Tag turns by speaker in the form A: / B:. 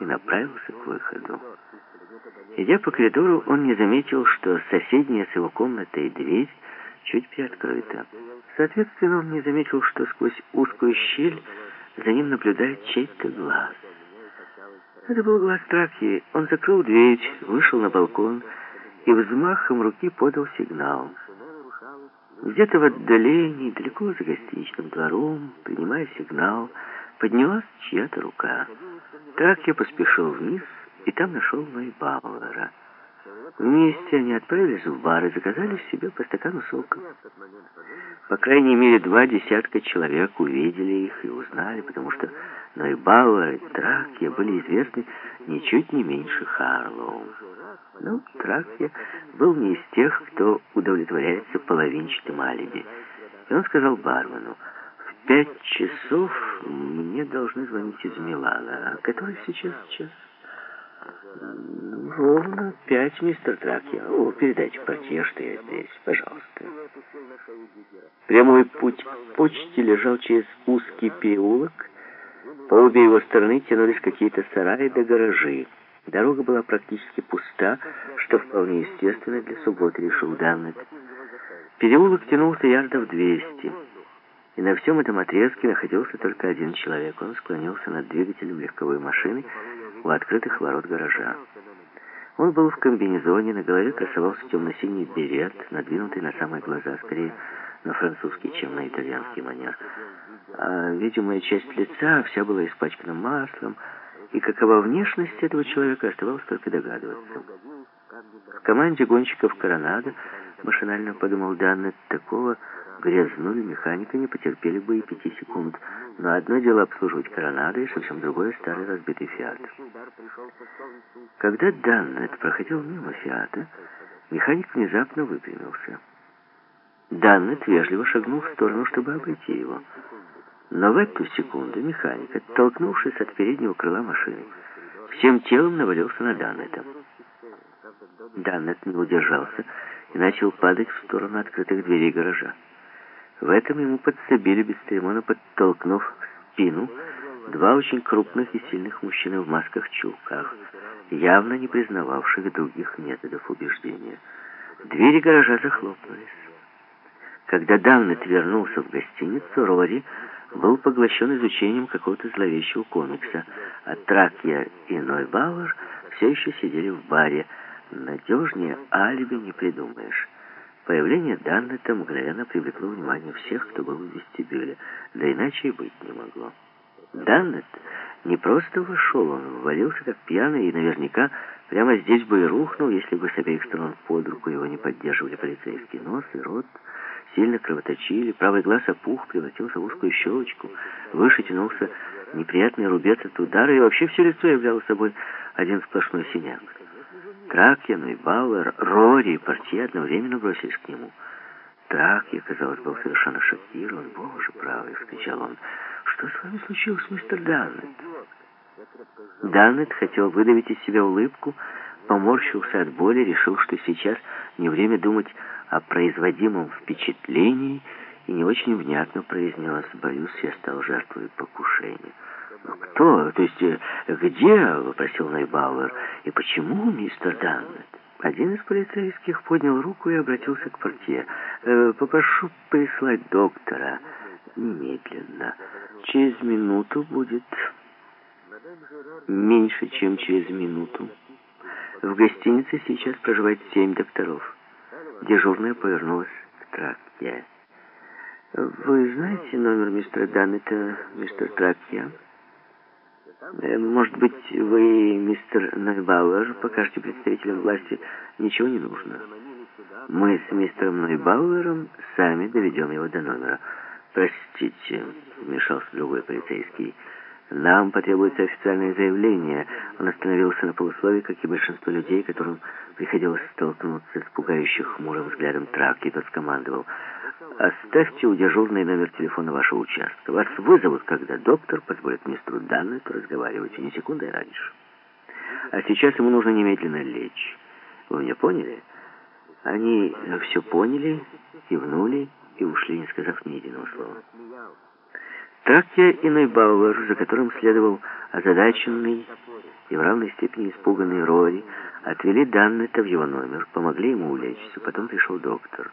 A: и направился к выходу. Идя по коридору, он не заметил, что соседняя с его комнатой дверь чуть приоткрыта. Соответственно, он не заметил, что сквозь узкую щель за ним наблюдает чей-то глаз. Это был глаз Тракии. Он закрыл дверь, вышел на балкон и взмахом руки подал сигнал. Где-то в отдалении, далеко за гостиничным двором, принимая сигнал, поднялась чья-то рука. Так я поспешил вниз и там нашел Нойбауэра. Вместе они отправились в бар и заказали себе по стакану сока. По крайней мере, два десятка человек увидели их и узнали, потому что Нойбауэр и Тракья были известны ничуть не меньше Харлоу. Но Тракья был не из тех, кто удовлетворяется половинчатым алиби. И он сказал бармену, «В пять часов мне должны звонить из Милана. А который сейчас час?» «Ровно пять, мистер Тракья. О, передайте портье, что я здесь, пожалуйста». Прямой путь к почте лежал через узкий переулок. По обе его стороны тянулись какие-то сараи да гаражи. Дорога была практически пуста, что вполне естественно для субботы, решил Даннет. Переулок тянулся ярдов 200. И на всем этом отрезке находился только один человек. Он склонился над двигателем легковой машины у открытых ворот гаража. Он был в комбинезоне, на голове красовался темно-синий берет, надвинутый на самые глаза, скорее на французский, чем на итальянский манер. А видимая часть лица вся была испачкана маслом, и какова внешность этого человека, оставалось только догадываться. В команде гонщиков «Коронадо» машинально подумал Даннет, такого грязнули механика не потерпели бы и пяти секунд. Но одно дело обслуживать «Коронадо», и совсем другое — старый разбитый «Фиат». Когда Даннет проходил мимо «Фиата», механик внезапно выпрямился. Даннет вежливо шагнул в сторону, чтобы обойти его. Но в эту секунду механик, оттолкнувшись от переднего крыла машины, всем телом навалился на Даннета. Даннет не удержался и начал падать в сторону открытых дверей гаража. В этом ему подсобили, бесцеремонно подтолкнув в спину, два очень крупных и сильных мужчины в масках-чулках, явно не признававших других методов убеждения. Двери гаража захлопнулись. Когда Даннет вернулся в гостиницу, Рори был поглощен изучением какого-то зловещего комикса, а Тракья и Нойбауэр все еще сидели в баре. Надежнее алиби не придумаешь. Появление Даннета мгновенно привлекло внимание всех, кто был в вестибюле, да иначе и быть не могло. Даннет не просто вошел, он ввалился как пьяный и наверняка прямо здесь бы и рухнул, если бы с обеих сторон под руку его не поддерживали полицейский нос и рот, сильно кровоточили, правый глаз опух, превратился в узкую щелочку, выше тянулся неприятный рубец от удара, и вообще все лицо являло собой один сплошной синяк. Тракья, Нойбауэр, Рори и Портье одновременно бросились к нему. Тракья, казалось, был совершенно шокирован. «Боже правый!» — вскричал он. «Что с вами случилось, мистер Даннет?» Даннет хотел выдавить из себя улыбку, поморщился от боли, решил, что сейчас не время думать о производимом впечатлении и не очень внятно произнес «Боюсь, я стал жертвой покушения». «Кто? То есть э, где?» — вопросил Найбауэр. «И почему, мистер Даннет?» Один из полицейских поднял руку и обратился к портье. «Э, «Попрошу прислать доктора немедленно. Через минуту будет...» «Меньше, чем через минуту. В гостинице сейчас проживает семь докторов». Дежурная повернулась к Тракье. «Вы знаете номер мистера Даннета, мистер Тракье?» Э, может быть, вы, мистер Нойбауэр, покажете представителям власти, ничего не нужно. Мы с мистером Нойбауэром сами доведем его до номера. Простите, вмешался другой полицейский. Нам потребуется официальное заявление. Он остановился на полусловии, как и большинство людей, которым приходилось столкнуться с пугающих хмурым взглядом Траки. Тот скомандовал. Оставьте у дежурной номер телефона вашего участка. Вас вызовут, когда доктор позволит мистеру Даннету разговаривать, и не секундой раньше. А сейчас ему нужно немедленно лечь. Вы меня поняли? Они все поняли, кивнули и ушли, не сказав ни единого слова. Тракия и Нойбауэр, за которым следовал озадаченный и в равной степени испуганный Рори, отвели Даннета в его номер, помогли ему улечься, потом пришел доктор.